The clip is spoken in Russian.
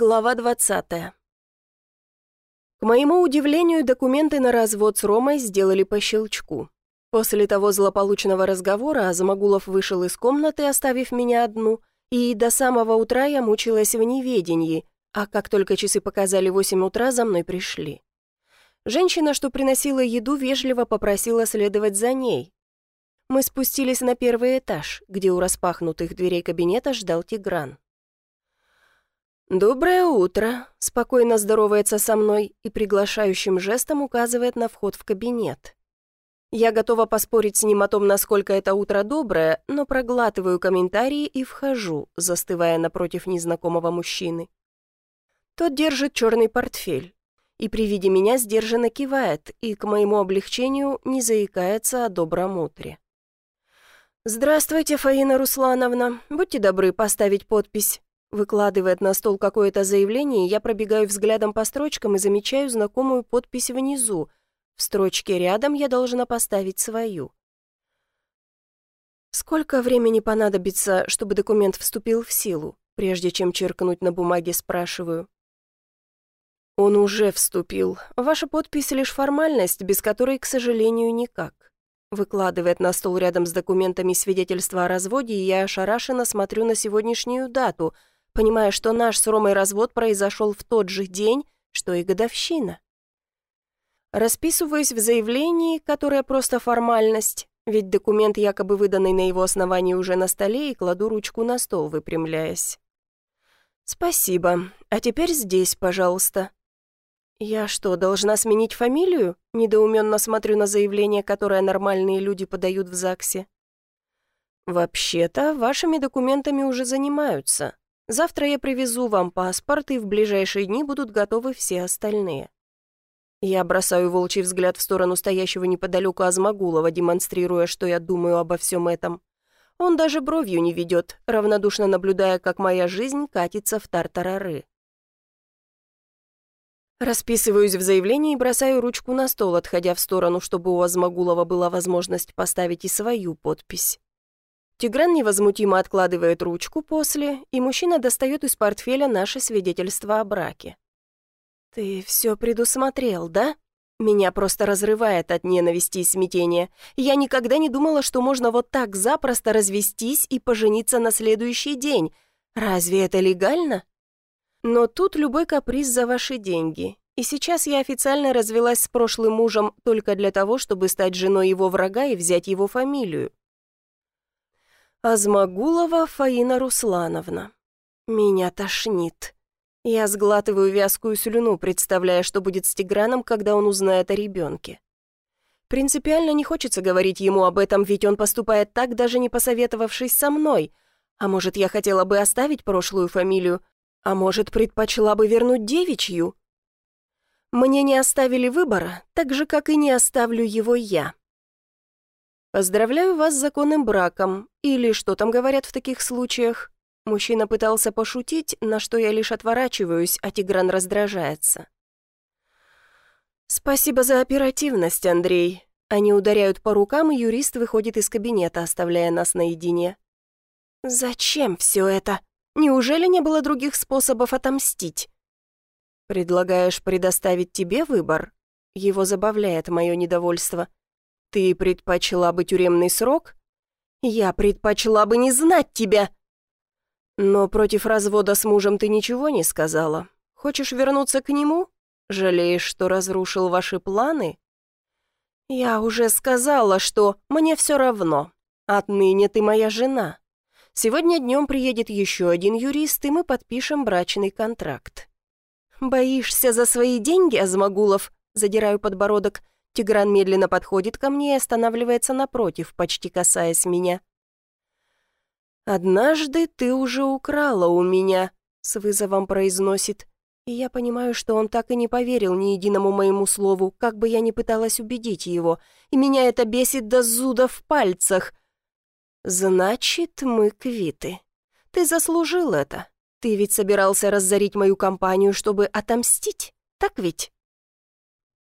Глава 20. К моему удивлению, документы на развод с Ромой сделали по щелчку. После того злополучного разговора Азамагулов вышел из комнаты, оставив меня одну, и до самого утра я мучилась в неведении, а как только часы показали 8 утра, за мной пришли. Женщина, что приносила еду, вежливо попросила следовать за ней. Мы спустились на первый этаж, где у распахнутых дверей кабинета ждал Тигран. «Доброе утро», — спокойно здоровается со мной и приглашающим жестом указывает на вход в кабинет. Я готова поспорить с ним о том, насколько это утро доброе, но проглатываю комментарии и вхожу, застывая напротив незнакомого мужчины. Тот держит черный портфель и при виде меня сдержанно кивает и, к моему облегчению, не заикается о добром утре. «Здравствуйте, Фаина Руслановна. Будьте добры поставить подпись». Выкладывает на стол какое-то заявление, я пробегаю взглядом по строчкам и замечаю знакомую подпись внизу. В строчке рядом я должна поставить свою. Сколько времени понадобится, чтобы документ вступил в силу? Прежде чем черкнуть на бумаге, спрашиваю. Он уже вступил. Ваша подпись лишь формальность, без которой, к сожалению, никак. Выкладывает на стол рядом с документами свидетельства о разводе, и я ошарашенно смотрю на сегодняшнюю дату — понимая, что наш с Ромой развод произошел в тот же день, что и годовщина. Расписываюсь в заявлении, которое просто формальность, ведь документ, якобы выданный на его основании, уже на столе, и кладу ручку на стол, выпрямляясь. «Спасибо. А теперь здесь, пожалуйста». «Я что, должна сменить фамилию?» Недоуменно смотрю на заявление, которое нормальные люди подают в ЗАГСе. «Вообще-то, вашими документами уже занимаются. Завтра я привезу вам паспорт, и в ближайшие дни будут готовы все остальные». Я бросаю волчий взгляд в сторону стоящего неподалеку Азмагулова, демонстрируя, что я думаю обо всем этом. Он даже бровью не ведет, равнодушно наблюдая, как моя жизнь катится в тартарары. Расписываюсь в заявлении и бросаю ручку на стол, отходя в сторону, чтобы у Азмагулова была возможность поставить и свою подпись. Тигран невозмутимо откладывает ручку после, и мужчина достает из портфеля наше свидетельство о браке. «Ты все предусмотрел, да?» Меня просто разрывает от ненависти и смятения. Я никогда не думала, что можно вот так запросто развестись и пожениться на следующий день. Разве это легально? Но тут любой каприз за ваши деньги. И сейчас я официально развелась с прошлым мужем только для того, чтобы стать женой его врага и взять его фамилию. Азмагулова Фаина Руслановна. Меня тошнит. Я сглатываю вязкую слюну, представляя, что будет с Тиграном, когда он узнает о ребенке. Принципиально не хочется говорить ему об этом, ведь он поступает так, даже не посоветовавшись со мной. А может, я хотела бы оставить прошлую фамилию, а может, предпочла бы вернуть девичью? Мне не оставили выбора, так же, как и не оставлю его я. «Поздравляю вас с законным браком», или что там говорят в таких случаях. Мужчина пытался пошутить, на что я лишь отворачиваюсь, а Тигран раздражается. «Спасибо за оперативность, Андрей». Они ударяют по рукам, и юрист выходит из кабинета, оставляя нас наедине. «Зачем все это? Неужели не было других способов отомстить?» «Предлагаешь предоставить тебе выбор?» Его забавляет мое недовольство. «Ты предпочла бы тюремный срок?» «Я предпочла бы не знать тебя!» «Но против развода с мужем ты ничего не сказала. Хочешь вернуться к нему? Жалеешь, что разрушил ваши планы?» «Я уже сказала, что мне все равно. Отныне ты моя жена. Сегодня днем приедет еще один юрист, и мы подпишем брачный контракт». «Боишься за свои деньги, Азмагулов?» Задираю подбородок. Тигран медленно подходит ко мне и останавливается напротив, почти касаясь меня. «Однажды ты уже украла у меня», — с вызовом произносит. И я понимаю, что он так и не поверил ни единому моему слову, как бы я ни пыталась убедить его, и меня это бесит до зуда в пальцах. «Значит, мы квиты. Ты заслужил это. Ты ведь собирался разорить мою компанию, чтобы отомстить, так ведь?»